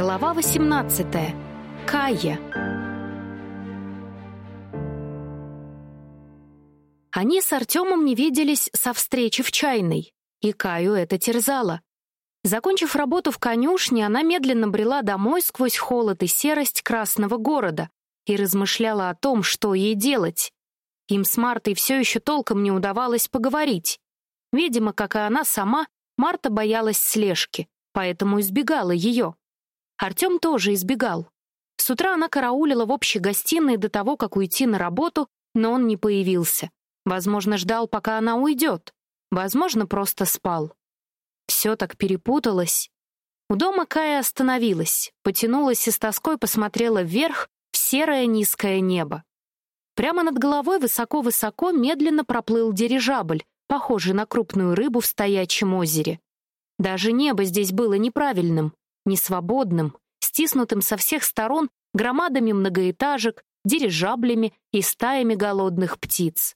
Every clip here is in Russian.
Глава 18. Кая. Они с Артемом не виделись со встречи в чайной, и Каю это терзало. Закончив работу в конюшне, она медленно брела домой сквозь холод и серость красного города и размышляла о том, что ей делать. Им с Мартой все еще толком не удавалось поговорить. Видимо, как и она сама, Марта боялась слежки, поэтому избегала ее. Артем тоже избегал. С утра она караулила в общей гостиной до того, как уйти на работу, но он не появился. Возможно, ждал, пока она уйдет. Возможно, просто спал. Все так перепуталось. У дома Кая остановилась, потянулась и с тоской посмотрела вверх в серое низкое небо. Прямо над головой высоко-высоко медленно проплыл дирижабль, похожий на крупную рыбу в стоячем озере. Даже небо здесь было неправильным несвободным, стиснутым со всех сторон громадами многоэтажек, дирижаблями и стаями голодных птиц.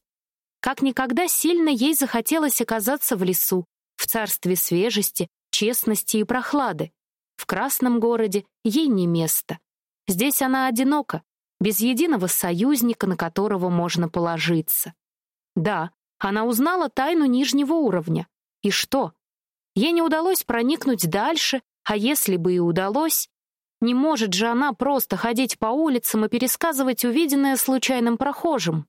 Как никогда сильно ей захотелось оказаться в лесу, в царстве свежести, честности и прохлады. В красном городе ей не место. Здесь она одинока, без единого союзника, на которого можно положиться. Да, она узнала тайну нижнего уровня. И что? Ей не удалось проникнуть дальше, а если бы и удалось, не может же она просто ходить по улицам и пересказывать увиденное случайным прохожим.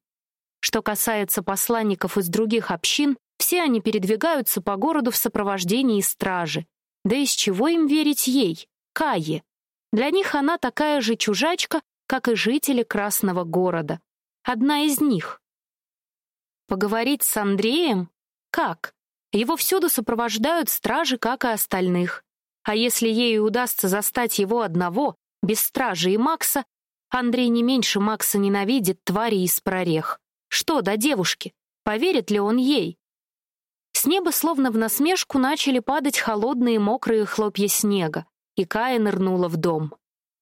Что касается посланников из других общин, все они передвигаются по городу в сопровождении стражи. Да из чего им верить ей, Кае? Для них она такая же чужачка, как и жители Красного города. Одна из них. Поговорить с Андреем? Как? Его всюду сопровождают стражи, как и остальных. А если ей удастся застать его одного, без стражи и Макса, Андрей не меньше Макса ненавидит твари из прорех. Что до девушки? Поверит ли он ей? С неба словно в насмешку начали падать холодные мокрые хлопья снега, и Кая нырнула в дом.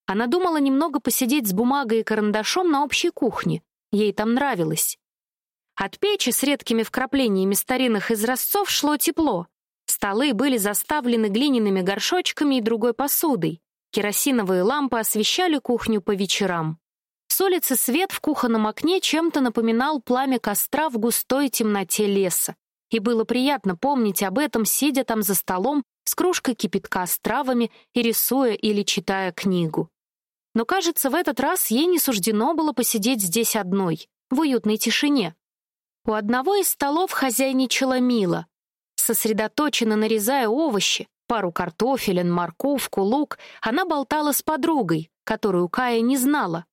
Она думала немного посидеть с бумагой и карандашом на общей кухне. Ей там нравилось. От печи с редкими вкраплениями старинных изразцов шло тепло, Столы были заставлены глиняными горшочками и другой посудой. Керосиновые лампы освещали кухню по вечерам. С улицы свет в кухонном окне чем-то напоминал пламя костра в густой темноте леса. И было приятно помнить об этом, сидя там за столом с кружкой кипятка с травами и рисуя или читая книгу. Но, кажется, в этот раз ей не суждено было посидеть здесь одной, в уютной тишине. У одного из столов хозяйничала Мила, Сосредоточенно нарезая овощи, пару картофелин, морковку, лук, она болтала с подругой, которую Кая не знала.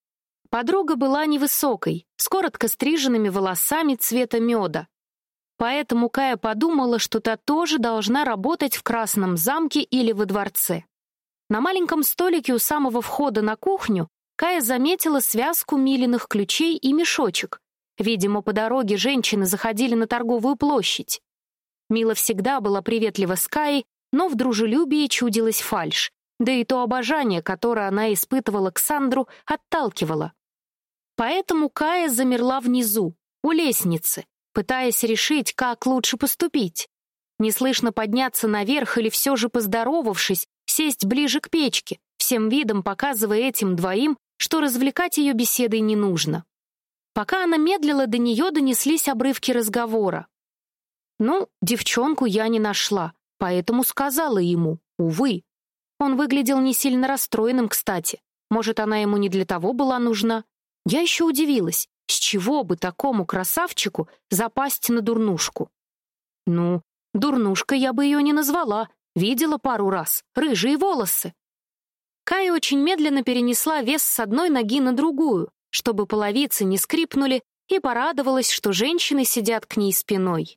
Подруга была невысокой, с коротко стриженными волосами цвета меда. Поэтому Кая подумала, что та тоже должна работать в Красном замке или во дворце. На маленьком столике у самого входа на кухню Кая заметила связку милиных ключей и мешочек. Видимо, по дороге женщины заходили на торговую площадь. Мила всегда была приветлива с Каей, но в дружелюбии чудилась фальшь, да и то обожание, которое она испытывала к Сандру, отталкивало. Поэтому Кая замерла внизу, у лестницы, пытаясь решить, как лучше поступить. Неслышно подняться наверх или все же поздоровавшись, сесть ближе к печке, всем видом показывая этим двоим, что развлекать ее беседой не нужно. Пока она медлила, до нее донеслись обрывки разговора. Ну, девчонку я не нашла, поэтому сказала ему, увы. Он выглядел не сильно расстроенным, кстати. Может, она ему не для того была нужна? Я еще удивилась, с чего бы такому красавчику запасть на дурнушку? Ну, дурнушка я бы ее не назвала, видела пару раз, рыжие волосы. Кая очень медленно перенесла вес с одной ноги на другую, чтобы половицы не скрипнули, и порадовалась, что женщины сидят к ней спиной.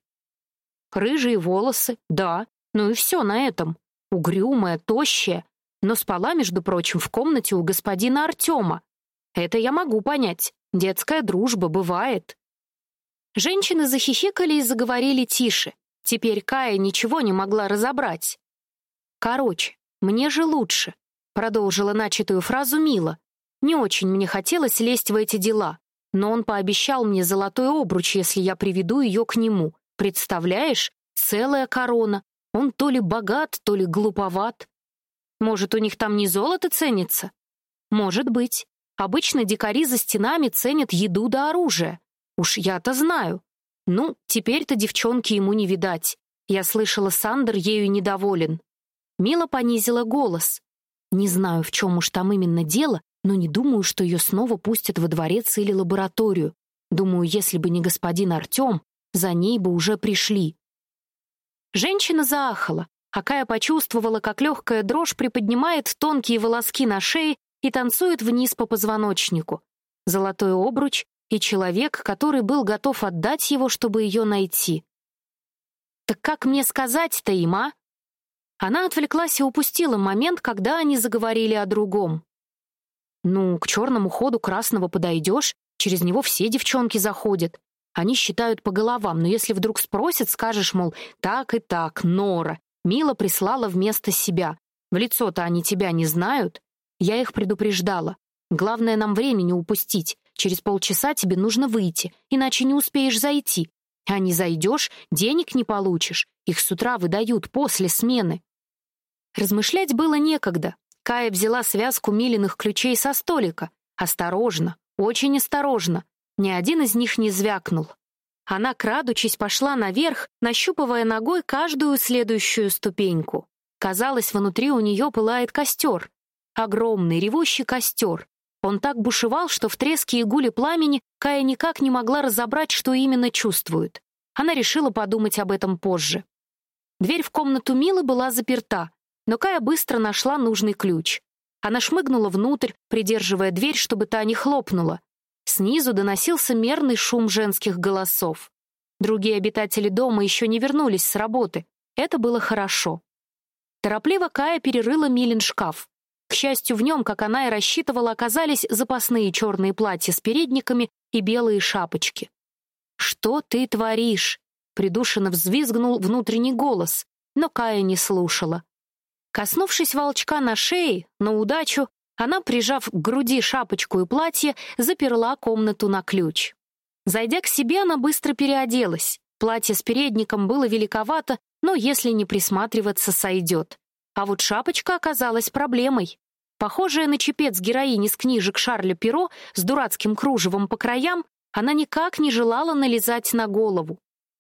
Рыжие волосы, да, ну и все на этом. Угрюмая, тощая, но спала, между прочим, в комнате у господина Артема. Это я могу понять. Детская дружба бывает. Женщины захихикали и заговорили тише. Теперь Кая ничего не могла разобрать. «Короче, мне же лучше», — продолжила начатую фразу Мила. «Не очень мне хотелось лезть в эти дела, но он пообещал мне золотой обруч, если я приведу ее к нему. Представляешь, целая корона. Он то ли богат, то ли глуповат. Может, у них там не золото ценится? Может быть. Обычно дикари за стенами ценят еду да оружие. Уж я-то знаю. Ну, теперь-то девчонки ему не видать. Я слышала, Сандер ею недоволен. Мила понизила голос. Не знаю, в чем уж там именно дело, но не думаю, что ее снова пустят во дворец или лабораторию. Думаю, если бы не господин Артем, за ней бы уже пришли. Женщина заахала, а Кая почувствовала, как легкая дрожь приподнимает тонкие волоски на шее и танцует вниз по позвоночнику. Золотой обруч и человек, который был готов отдать его, чтобы ее найти. «Так как мне сказать-то им, а?» Она отвлеклась и упустила момент, когда они заговорили о другом. «Ну, к черному ходу красного подойдешь, через него все девчонки заходят. Они считают по головам, но если вдруг спросят, скажешь, мол, так и так, Нора. Мила прислала вместо себя. В лицо-то они тебя не знают. Я их предупреждала. Главное нам времени упустить. Через полчаса тебе нужно выйти, иначе не успеешь зайти. А не зайдешь, денег не получишь. Их с утра выдают после смены. Размышлять было некогда. Кая взяла связку миленных ключей со столика. Осторожно, очень осторожно. Ни один из них не звякнул. Она, крадучись, пошла наверх, нащупывая ногой каждую следующую ступеньку. Казалось, внутри у нее пылает костер. Огромный, ревущий костер. Он так бушевал, что в треске и гуле пламени Кая никак не могла разобрать, что именно чувствует. Она решила подумать об этом позже. Дверь в комнату Милы была заперта, но Кая быстро нашла нужный ключ. Она шмыгнула внутрь, придерживая дверь, чтобы та не хлопнула. Снизу доносился мерный шум женских голосов. Другие обитатели дома еще не вернулись с работы. Это было хорошо. Торопливо Кая перерыла Милин шкаф. К счастью, в нем, как она и рассчитывала, оказались запасные черные платья с передниками и белые шапочки. «Что ты творишь?» — придушенно взвизгнул внутренний голос, но Кая не слушала. Коснувшись волчка на шее, на удачу, она, прижав к груди шапочку и платье, заперла комнату на ключ. Зайдя к себе, она быстро переоделась. Платье с передником было великовато, но если не присматриваться, сойдет. А вот шапочка оказалась проблемой. Похожая на чепец героини с книжек Шарля Перо с дурацким кружевом по краям, она никак не желала налезать на голову.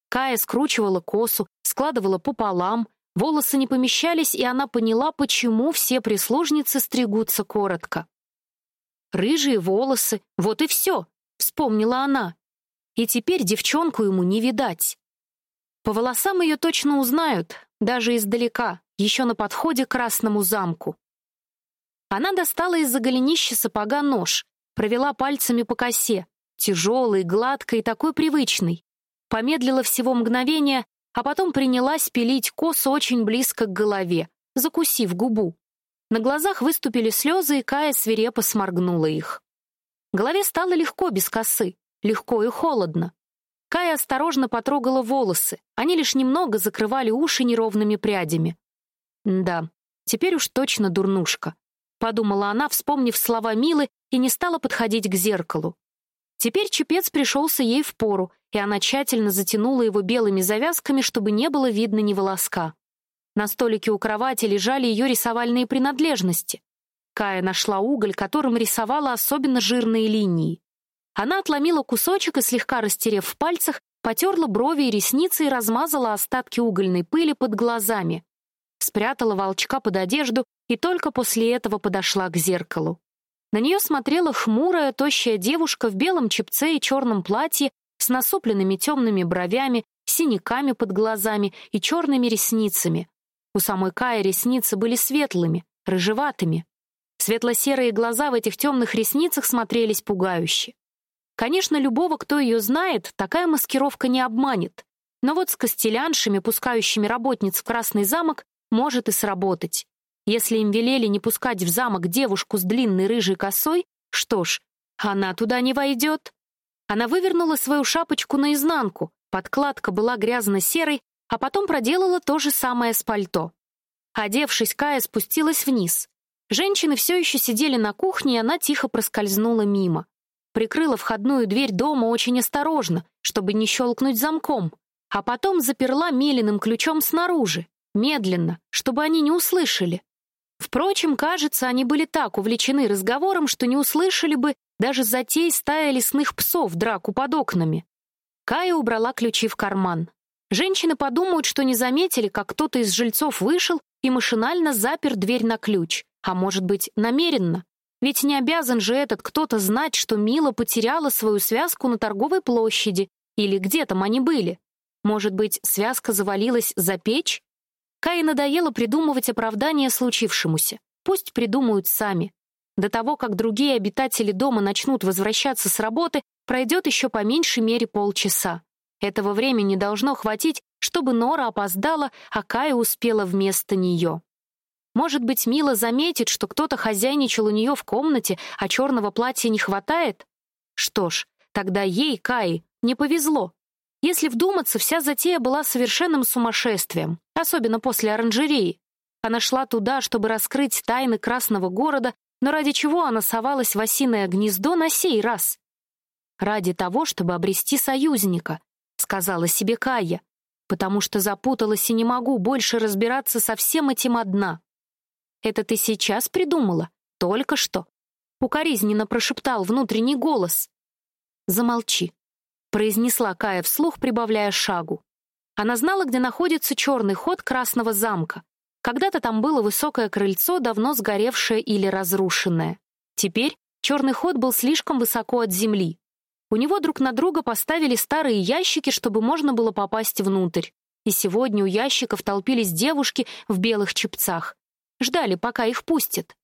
Кая скручивала косу, складывала пополам, волосы не помещались, и она поняла, почему все прислужницы стригутся коротко. Рыжие волосы, вот и все, вспомнила она. И теперь девчонку ему не видать. По волосам ее точно узнают, даже издалека, еще на подходе к Красному замку. Она достала из-за голенища сапога нож, провела пальцами по косе, тяжелый, гладкий и такой привычный. Помедлила всего мгновение, а потом принялась пилить косу очень близко к голове, закусив губу. На глазах выступили слезы, и Кая свирепо сморгнула их. Голове стало легко без косы, легко и холодно. Кая осторожно потрогала волосы, они лишь немного закрывали уши неровными прядями. Да, теперь уж точно дурнушка подумала она, вспомнив слова Милы, и не стала подходить к зеркалу. Теперь чепец пришелся ей в пору, и она тщательно затянула его белыми завязками, чтобы не было видно ни волоска. На столике у кровати лежали ее рисовальные принадлежности. Кая нашла уголь, которым рисовала особенно жирные линии. Она отломила кусочек и, слегка растерев в пальцах, потерла брови и ресницы и размазала остатки угольной пыли под глазами спрятала волчка под одежду и только после этого подошла к зеркалу. На нее смотрела хмурая, тощая девушка в белом чепце и черном платье с насупленными темными бровями, синяками под глазами и черными ресницами. У самой Каи ресницы были светлыми, рыжеватыми. Светло-серые глаза в этих темных ресницах смотрелись пугающе. Конечно, любого, кто ее знает, такая маскировка не обманет. Но вот с костеляншами, пускающими работниц в Красный замок, может и сработать. Если им велели не пускать в замок девушку с длинной рыжей косой, что ж, она туда не войдет. Она вывернула свою шапочку наизнанку, подкладка была грязно-серой, а потом проделала то же самое с пальто. Одевшись, Кая спустилась вниз. Женщины все еще сидели на кухне, и она тихо проскользнула мимо. Прикрыла входную дверь дома очень осторожно, чтобы не щелкнуть замком, а потом заперла меленым ключом снаружи, медленно, чтобы они не услышали. Впрочем, кажется, они были так увлечены разговором, что не услышали бы даже затей стая лесных псов драку под окнами. Кая убрала ключи в карман. Женщины подумают, что не заметили, как кто-то из жильцов вышел и машинально запер дверь на ключ, а может быть, намеренно. Ведь не обязан же этот кто-то знать, что Мила потеряла свою связку на торговой площади или где там они были. Может быть, связка завалилась за печь? Кае надоело придумывать оправдание случившемуся. Пусть придумают сами. До того, как другие обитатели дома начнут возвращаться с работы, пройдет еще по меньшей мере полчаса. Этого времени должно хватить, чтобы Нора опоздала, а Кая успела вместо нее. Может быть, Мила заметит, что кто-то хозяйничал у нее в комнате, а черного платья не хватает? Что ж, тогда ей, Каи, не повезло. Если вдуматься, вся затея была совершенным сумасшествием, особенно после оранжереи. Она шла туда, чтобы раскрыть тайны Красного города, но ради чего она совалась в осиное гнездо на сей раз? Ради того, чтобы обрести союзника, сказала себе Кая, потому что запуталась и не могу больше разбираться со всем этим одна. Это ты сейчас придумала? Только что. Укоризненно прошептал внутренний голос. Замолчи, произнесла Кая вслух, прибавляя шагу. Она знала, где находится черный ход Красного замка. Когда-то там было высокое крыльцо, давно сгоревшее или разрушенное. Теперь черный ход был слишком высоко от земли. У него друг на друга поставили старые ящики, чтобы можно было попасть внутрь. И сегодня у ящиков толпились девушки в белых чепцах ждали, пока их пустят.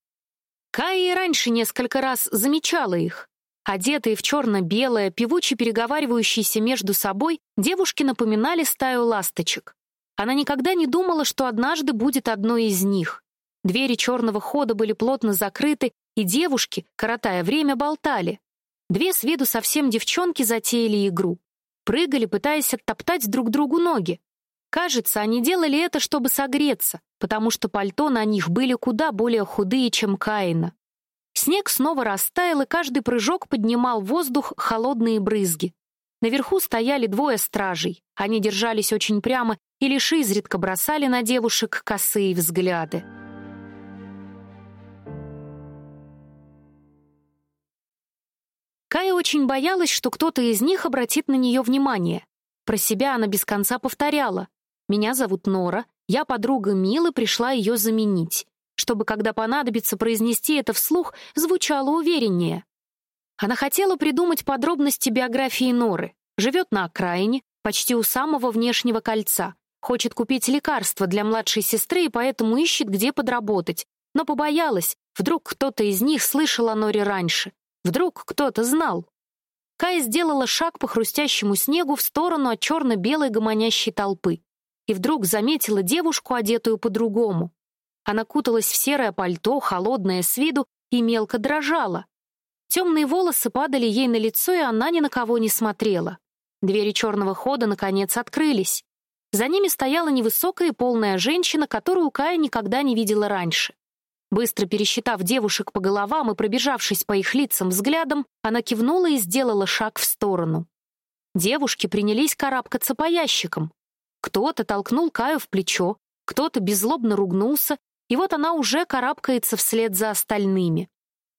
Кая и раньше несколько раз замечала их. Одетые в черно-белое, певуче переговаривающиеся между собой, девушки напоминали стаю ласточек. Она никогда не думала, что однажды будет одной из них. Двери черного хода были плотно закрыты, и девушки, коротая время, болтали. Две с виду совсем девчонки затеяли игру. Прыгали, пытаясь оттоптать друг другу ноги. Кажется, они делали это, чтобы согреться, потому что пальто на них были куда более худые, чем Каина. Снег снова растаял, и каждый прыжок поднимал в воздух холодные брызги. Наверху стояли двое стражей. Они держались очень прямо и лишь изредка бросали на девушек косые взгляды. Кая очень боялась, что кто-то из них обратит на нее внимание. Про себя она без конца повторяла: меня зовут Нора, я подруга Милы, пришла ее заменить, чтобы, когда понадобится произнести это вслух, звучало увереннее. Она хотела придумать подробности биографии Норы. Живет на окраине, почти у самого внешнего кольца. Хочет купить лекарства для младшей сестры и поэтому ищет, где подработать. Но побоялась, вдруг кто-то из них слышал о Норе раньше. Вдруг кто-то знал. Кая сделала шаг по хрустящему снегу в сторону от черно-белой гомонящей толпы и вдруг заметила девушку, одетую по-другому. Она куталась в серое пальто, холодное с виду, и мелко дрожала. Темные волосы падали ей на лицо, и она ни на кого не смотрела. Двери черного хода, наконец, открылись. За ними стояла невысокая и полная женщина, которую Кая никогда не видела раньше. Быстро пересчитав девушек по головам и пробежавшись по их лицам взглядом, она кивнула и сделала шаг в сторону. Девушки принялись карабкаться по ящикам. Кто-то толкнул Каю в плечо, кто-то беззлобно ругнулся, и вот она уже карабкается вслед за остальными.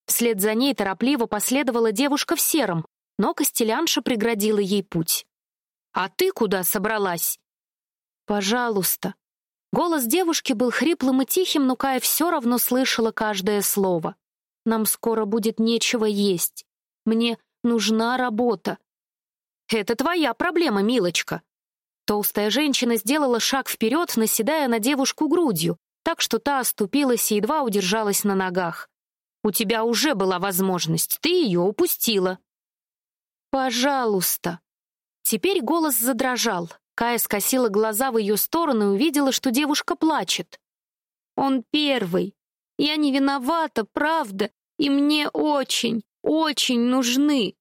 Вслед за ней торопливо последовала девушка в сером, но Костелянша преградила ей путь. «А ты куда собралась?» «Пожалуйста». Голос девушки был хриплым и тихим, но Кая все равно слышала каждое слово. «Нам скоро будет нечего есть. Мне нужна работа». «Это твоя проблема, милочка», Толстая женщина сделала шаг вперед, наседая на девушку грудью, так что та оступилась и едва удержалась на ногах. «У тебя уже была возможность, ты ее упустила». «Пожалуйста». Теперь голос задрожал. Кая скосила глаза в ее сторону и увидела, что девушка плачет. «Он первый. Я не виновата, правда, и мне очень, очень нужны».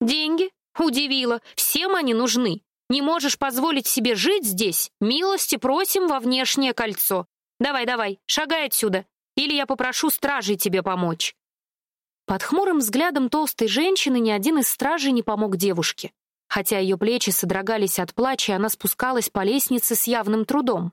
«Деньги?» Удивила. Всем они нужны. Не можешь позволить себе жить здесь? Милости просим во внешнее кольцо. Давай, давай, шагай отсюда, или я попрошу стражей тебе помочь». Под хмурым взглядом толстой женщины ни один из стражей не помог девушке. Хотя ее плечи содрогались от плача, она спускалась по лестнице с явным трудом.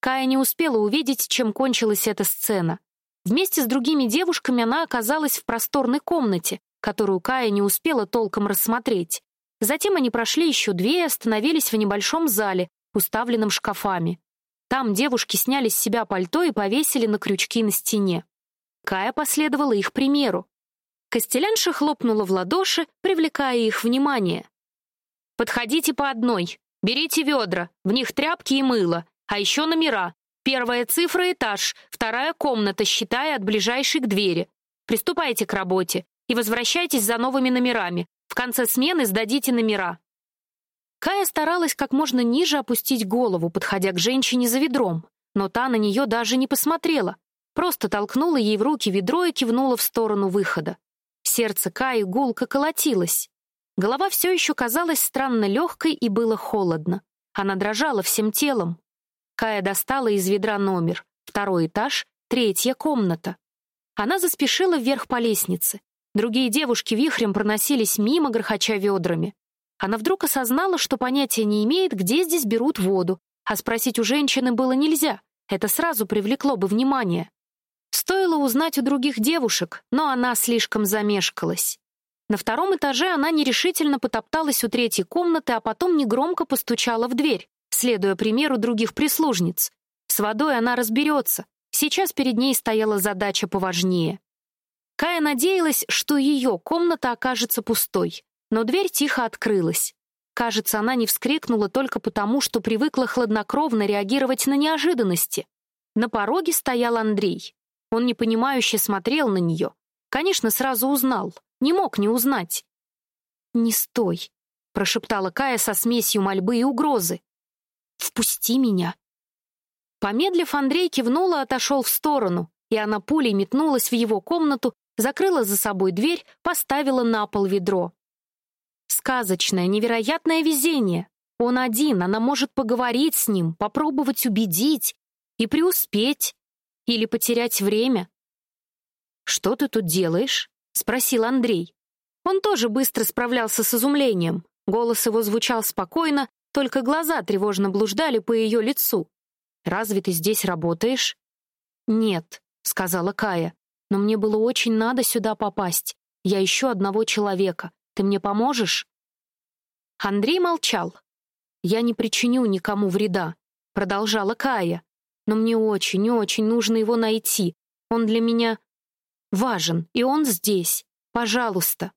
Кая не успела увидеть, чем кончилась эта сцена. Вместе с другими девушками она оказалась в просторной комнате, которую Кая не успела толком рассмотреть. Затем они прошли еще две и остановились в небольшом зале, уставленном шкафами. Там девушки сняли с себя пальто и повесили на крючки на стене. Кая последовала их примеру. Костелянша хлопнула в ладоши, привлекая их внимание. «Подходите по одной. Берите ведра, в них тряпки и мыло, а еще номера. Первая цифра — этаж, вторая — комната, считая от ближайшей к двери. Приступайте к работе и возвращайтесь за новыми номерами. В конце смены сдадите номера». Кая старалась как можно ниже опустить голову, подходя к женщине за ведром, но та на нее даже не посмотрела. Просто толкнула ей в руки ведро и кивнула в сторону выхода. Сердце Каи гулко колотилось. Голова все еще казалась странно легкой и было холодно. Она дрожала всем телом. Кая достала из ведра номер. Второй этаж, третья комната. Она заспешила вверх по лестнице. Другие девушки вихрем проносились мимо, грохоча ведрами. Она вдруг осознала, что понятия не имеет, где здесь берут воду, а спросить у женщины было нельзя. Это сразу привлекло бы внимание. Стоило узнать у других девушек, но она слишком замешкалась. На втором этаже она нерешительно потопталась у третьей комнаты, а потом негромко постучала в дверь, следуя примеру других прислужниц. С водой она разберется. Сейчас перед ней стояла задача поважнее. Кая надеялась, что ее комната окажется пустой, но дверь тихо открылась. Кажется, она не вскрикнула только потому, что привыкла хладнокровно реагировать на неожиданности. На пороге стоял Андрей. Он непонимающе смотрел на нее. Конечно, сразу узнал. Не мог не узнать. «Не стой», — прошептала Кая со смесью мольбы и угрозы. «Впусти меня». Помедлив, Андрей кивнул и отошел в сторону, и она пулей метнулась в его комнату, закрыла за собой дверь, поставила на пол ведро. Сказочное, невероятное везение. Он один, она может поговорить с ним, попробовать убедить и преуспеть. Или потерять время? «Что ты тут делаешь?» — спросил Андрей. Он тоже быстро справлялся с изумлением. Голос его звучал спокойно, только глаза тревожно блуждали по ее лицу. «Разве ты здесь работаешь?» «Нет», — сказала Кая, «но мне было очень надо сюда попасть. Я ищу одного человека. Ты мне поможешь?» Андрей молчал. «Я не причиню никому вреда», — продолжала Кая. Но мне очень, очень нужно его найти. Он для меня важен, и он здесь. Пожалуйста.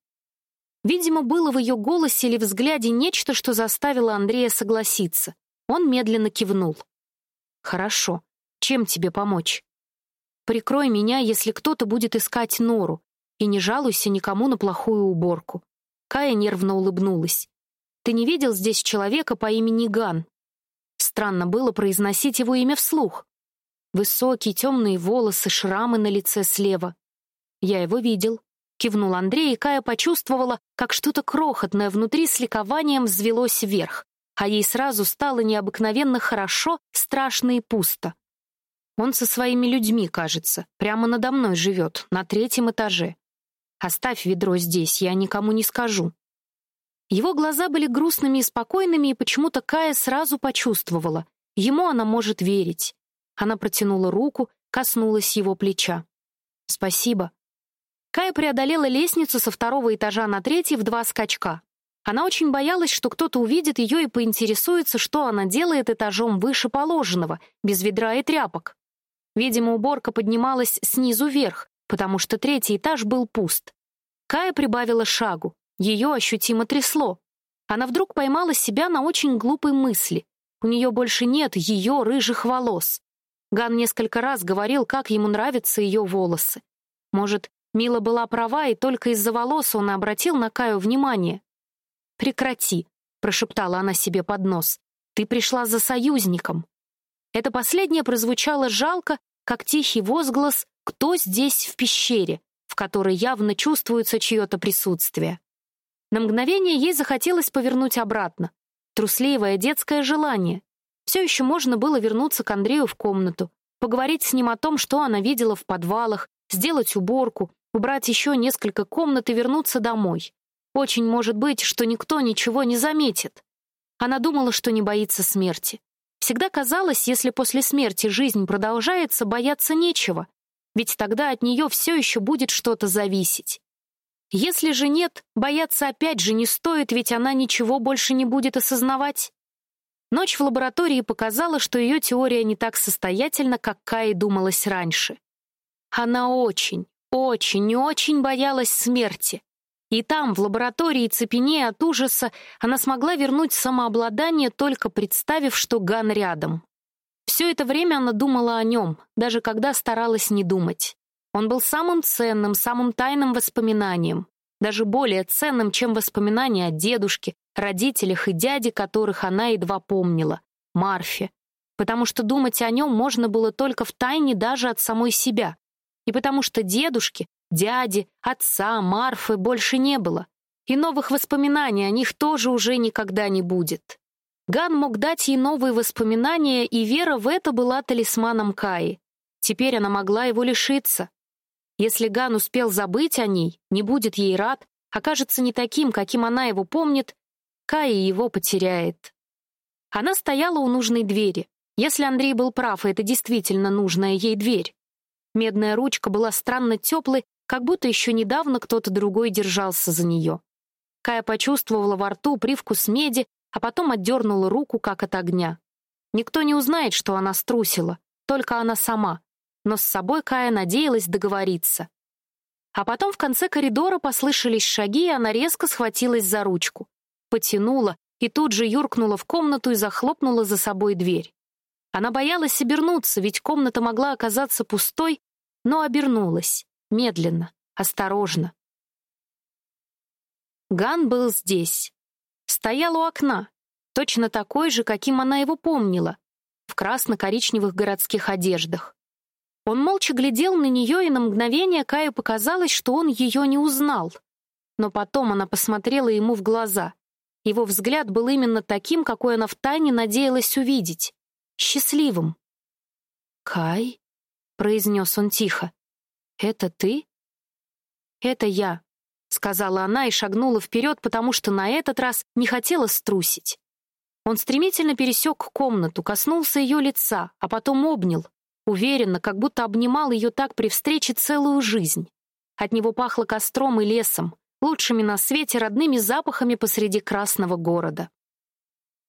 Видимо, было в ее голосе или взгляде нечто, что заставило Андрея согласиться. Он медленно кивнул. Хорошо. Чем тебе помочь? Прикрой меня, если кто-то будет искать нору, и не жалуйся никому на плохую уборку. Кая нервно улыбнулась. Ты не видел здесь человека по имени Ган? Странно было произносить его имя вслух. Высокие темные волосы, шрамы на лице слева. Я его видел. Кивнул Андрей, и Кая почувствовала, как что-то крохотное внутри с ликованием взвелось вверх, а ей сразу стало необыкновенно хорошо, страшно и пусто. Он со своими людьми, кажется, прямо надо мной живет, на третьем этаже. Оставь ведро здесь, я никому не скажу. Его глаза были грустными и спокойными, и почему-то Кая сразу почувствовала. Ему она может верить. Она протянула руку, коснулась его плеча. «Спасибо». Кая преодолела лестницу со второго этажа на третий в два скачка. Она очень боялась, что кто-то увидит ее и поинтересуется, что она делает этажом выше положенного, без ведра и тряпок. Видимо, уборка поднималась снизу вверх, потому что третий этаж был пуст. Кая прибавила шагу. Ее ощутимо трясло. Она вдруг поймала себя на очень глупой мысли. У нее больше нет ее рыжих волос. Ган несколько раз говорил, как ему нравятся ее волосы. Может, Мила была права, и только из-за волос он обратил на Каю внимание. «Прекрати», — прошептала она себе под нос. «Ты пришла за союзником». Это последнее прозвучало жалко, как тихий возглас «Кто здесь в пещере?», в которой явно чувствуется чье-то присутствие. На мгновение ей захотелось повернуть обратно. Трусливое детское желание. Все еще можно было вернуться к Андрею в комнату, поговорить с ним о том, что она видела в подвалах, сделать уборку, убрать еще несколько комнат и вернуться домой. Очень может быть, что никто ничего не заметит. Она думала, что не боится смерти. Всегда казалось, если после смерти жизнь продолжается, бояться нечего, ведь тогда от нее все еще будет что-то зависеть. Если же нет, бояться опять же не стоит, ведь она ничего больше не будет осознавать. Ночь в лаборатории показала, что ее теория не так состоятельна, как Кае думалось раньше. Она очень, очень и очень боялась смерти. И там, в лаборатории, цепенея от ужаса, она смогла вернуть самообладание, только представив, что Ган рядом. Все это время она думала о нем, даже когда старалась не думать. Он был самым ценным, самым тайным воспоминанием, даже более ценным, чем воспоминания о дедушке, родителях и дяде, которых она едва помнила, Марфе. Потому что думать о нем можно было только в тайне даже от самой себя. И потому что дедушки, дяди, отца, Марфы больше не было. И новых воспоминаний о них тоже уже никогда не будет. Ган мог дать ей новые воспоминания, и вера в это была талисманом Каи. Теперь она могла его лишиться. Если Ган успел забыть о ней, не будет ей рад, окажется не таким, каким она его помнит, Кая его потеряет. Она стояла у нужной двери. Если Андрей был прав, и это действительно нужная ей дверь. Медная ручка была странно теплой, как будто еще недавно кто-то другой держался за нее. Кая почувствовала во рту привкус меди, а потом отдернула руку, как от огня. Никто не узнает, что она струсила, только она сама но с собой Кая надеялась договориться. А потом в конце коридора послышались шаги, и она резко схватилась за ручку. Потянула и тут же юркнула в комнату и захлопнула за собой дверь. Она боялась обернуться, ведь комната могла оказаться пустой, но обернулась, медленно, осторожно. Ган был здесь. Стоял у окна, точно такой же, каким она его помнила, в красно-коричневых городских одеждах. Он молча глядел на нее, и на мгновение Каю показалось, что он ее не узнал. Но потом она посмотрела ему в глаза. Его взгляд был именно таким, какой она втайне надеялась увидеть. Счастливым. «Кай?» — произнес он тихо. «Это ты?» «Это я», — сказала она и шагнула вперед, потому что на этот раз не хотела струсить. Он стремительно пересек комнату, коснулся ее лица, а потом обнял, Уверенно, как будто обнимал ее так при встрече целую жизнь. От него пахло костром и лесом, лучшими на свете родными запахами посреди красного города.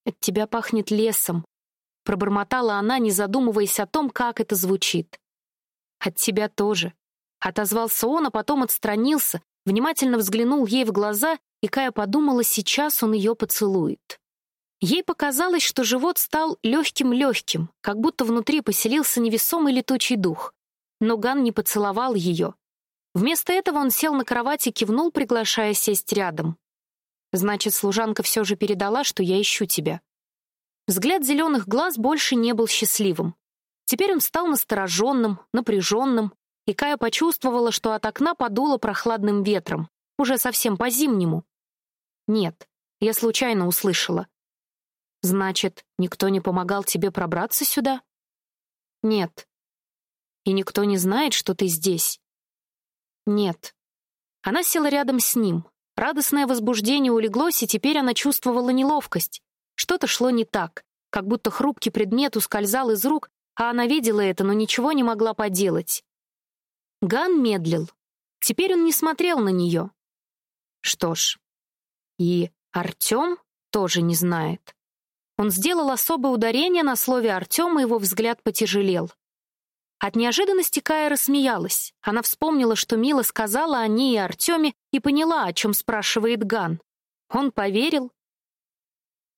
«От тебя пахнет лесом», — пробормотала она, не задумываясь о том, как это звучит. «От тебя тоже», — отозвался он, а потом отстранился, внимательно взглянул ей в глаза, и Кая подумала, сейчас он ее поцелует. Ей показалось, что живот стал легким-легким, как будто внутри поселился невесомый летучий дух. Но Ган не поцеловал ее. Вместо этого он сел на кровати и кивнул, приглашая сесть рядом. «Значит, служанка все же передала, что я ищу тебя». Взгляд зеленых глаз больше не был счастливым. Теперь он стал настороженным, напряженным, и Кая почувствовала, что от окна подуло прохладным ветром, уже совсем по-зимнему. «Нет, я случайно услышала. Значит, никто не помогал тебе пробраться сюда? Нет. И никто не знает, что ты здесь? Нет. Она села рядом с ним. Радостное возбуждение улеглось, и теперь она чувствовала неловкость. Что-то шло не так, как будто хрупкий предмет ускользал из рук, а она видела это, но ничего не могла поделать. Ган медлил. Теперь он не смотрел на нее. Что ж, и Артем тоже не знает. Он сделал особое ударение на слове Артем, и его взгляд потяжелел. От неожиданности Кая рассмеялась. Она вспомнила, что Мила сказала о ней и Артеме, и поняла, о чем спрашивает Ган. Он поверил.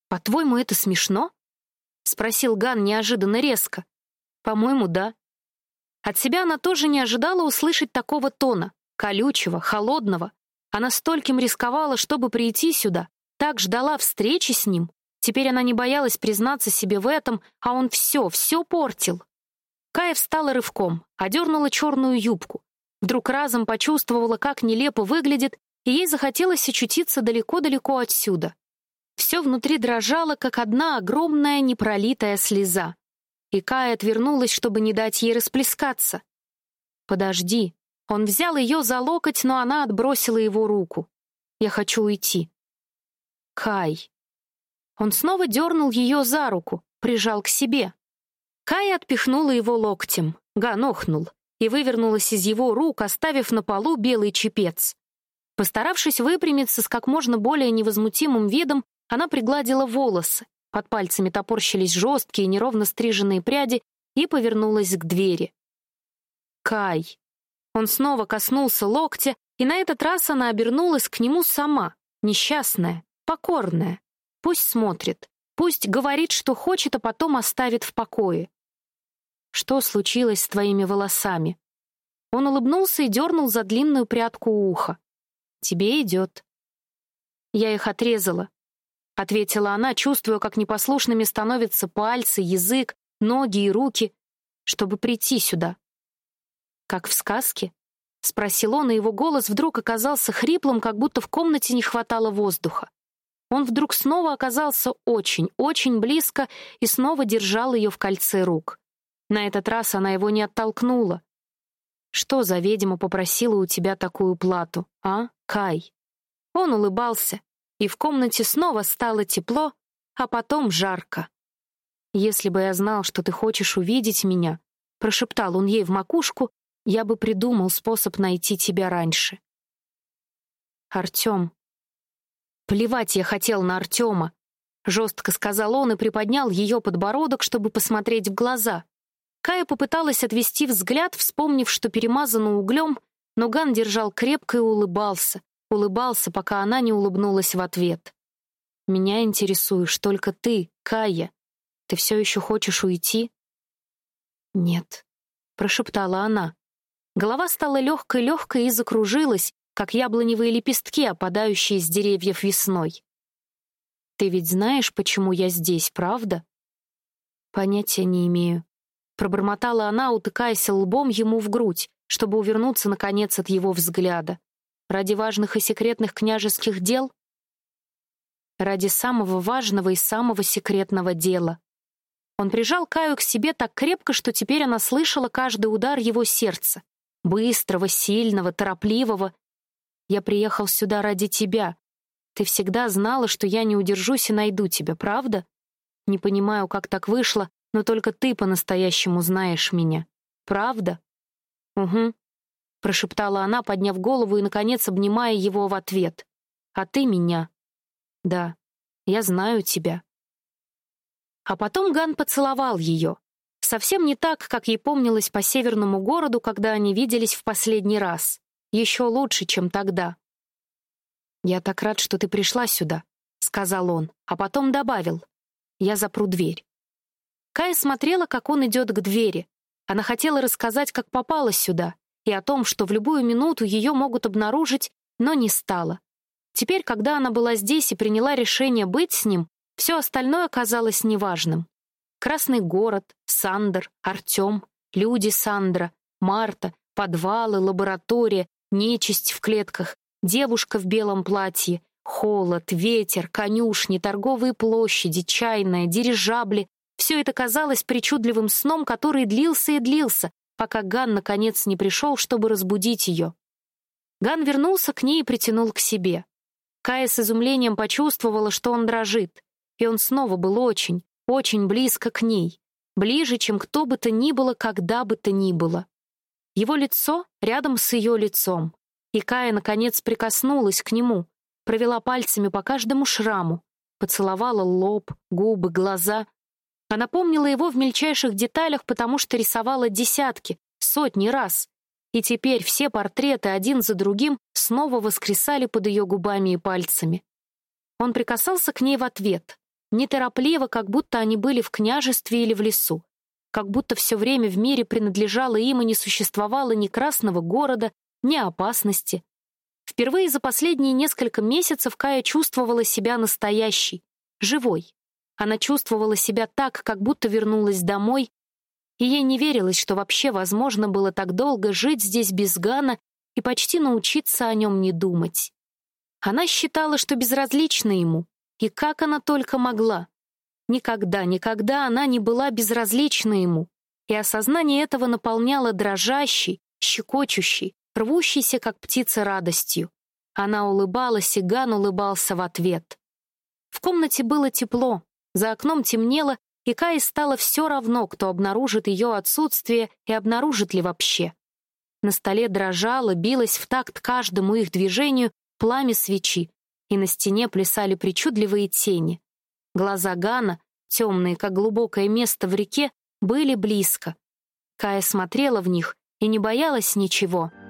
«По-твоему, это смешно?» — спросил Ган неожиданно резко. «По-моему, да». От себя она тоже не ожидала услышать такого тона, колючего, холодного. Она стольким рисковала, чтобы прийти сюда, так ждала встречи с ним, Теперь она не боялась признаться себе в этом, а он все, все портил. Кая встала рывком, одернула черную юбку. Вдруг разом почувствовала, как нелепо выглядит, и ей захотелось очутиться далеко-далеко отсюда. Все внутри дрожало, как одна огромная непролитая слеза. И Кая отвернулась, чтобы не дать ей расплескаться. «Подожди». Он взял ее за локоть, но она отбросила его руку. «Я хочу уйти». «Кай», он снова дернул ее за руку, прижал к себе. Кая отпихнула его локтем. Ган охнул и вывернулась из его рук, оставив на полу белый чепец. Постаравшись выпрямиться с как можно более невозмутимым видом, она пригладила волосы. Под пальцами топорщились жесткие, неровно стриженные пряди и повернулась к двери. Кай. Он снова коснулся локтя, и на этот раз она обернулась к нему сама, несчастная, покорная. Пусть смотрит, пусть говорит, что хочет, а потом оставит в покое. Что случилось с твоими волосами? Он улыбнулся и дернул за длинную прядку уха. Тебе идет. Я их отрезала, ответила она, чувствуя, как непослушными становятся пальцы, язык, ноги и руки, чтобы прийти сюда. Как в сказке? спросил он, и его голос вдруг оказался хриплым, как будто в комнате не хватало воздуха. Он вдруг снова оказался очень, очень близко и снова держал ее в кольце рук. На этот раз она его не оттолкнула. Что за ведьма попросила у тебя такую плату, а, Кай? Он улыбался, и в комнате снова стало тепло, а потом жарко. Если бы я знал, что ты хочешь увидеть меня, прошептал он ей в макушку, я бы придумал способ найти тебя раньше. Артем. Плевать я хотел на Артема, жестко сказал он и приподнял ее подбородок, чтобы посмотреть в глаза. Кая попыталась отвести взгляд, вспомнив, что перемазана углем, но Ган держал крепко и улыбался, улыбался, пока она не улыбнулась в ответ. Меня интересуешь только ты, Кая. Ты все еще хочешь уйти? Нет, прошептала она. Голова стала легкой-легкой и закружилась, как яблоневые лепестки, опадающие с деревьев весной. Ты ведь знаешь, почему я здесь, правда? Понятия не имею пробормотала она, утыкаясь лбом ему в грудь, чтобы увернуться наконец от его взгляда. Ради важных и секретных княжеских дел? Ради самого важного и самого секретного дела. Он прижал Каю к себе так крепко, что теперь она слышала каждый удар его сердца. Быстрого, сильного, торопливого. «Я приехал сюда ради тебя. Ты всегда знала, что я не удержусь и найду тебя, правда? Не понимаю, как так вышло, но только ты по-настоящему знаешь меня. Правда? Угу, прошептала она, подняв голову и наконец обнимая его в ответ. А ты меня? Да. Я знаю тебя. А потом Ган поцеловал ее. Совсем не так, как ей помнилось по северному городу, когда они виделись в последний раз. Еще лучше, чем тогда. Я так рад, что ты пришла сюда, сказал он, а потом добавил: я запру дверь. Кая смотрела, как он идет к двери. Она хотела рассказать, как попала сюда, и о том, что в любую минуту ее могут обнаружить, но не стала. Теперь, когда она была здесь и приняла решение быть с ним, все остальное казалось неважным. Красный город, Сандер, Артем, люди Сандра, Марта, подвалы, лаборатория, нечисть в клетках, девушка в белом платье, холод, ветер, конюшни, торговые площади, чайная, дирижабли, все это казалось причудливым сном, который длился и длился, пока Ган наконец не пришел, чтобы разбудить ее. Ган вернулся к ней и притянул к себе. Кая с изумлением почувствовала, что он дрожит, и он снова был очень, очень близко к ней, ближе, чем кто бы то ни было, когда бы то ни было. Его лицо рядом с ее лицом, и Кая наконец прикоснулась к нему, провела пальцами по каждому шраму, поцеловала лоб, губы, глаза, она помнила его в мельчайших деталях, потому что рисовала десятки, сотни раз. И теперь все портреты один за другим снова воскресали под ее губами и пальцами. Он прикасался к ней в ответ, неторопливо, как будто они были в княжестве или в лесу, как будто все время в мире принадлежало им и не существовало ни красного города, ни опасности. Впервые за последние несколько месяцев Кая чувствовала себя настоящей, живой. Она чувствовала себя так, как будто вернулась домой, и ей не верилось, что вообще возможно было так долго жить здесь без Гана и почти научиться о нем не думать. Она считала, что безразлична ему, и как она только могла. Никогда, никогда она не была безразлична ему, и осознание этого наполняло дрожащей, щекочущей, рвущейся, как птица, радостью. Она улыбалась, и Ган улыбался в ответ. В комнате было тепло, за окном темнело, и Кае стало все равно, кто обнаружит ее отсутствие и обнаружит ли вообще. На столе дрожало, билось в такт каждому их движению пламя свечи, и на стене плясали причудливые тени. Глаза Гана, темные, как глубокое место в реке, были близко. Кая смотрела в них и не боялась ничего —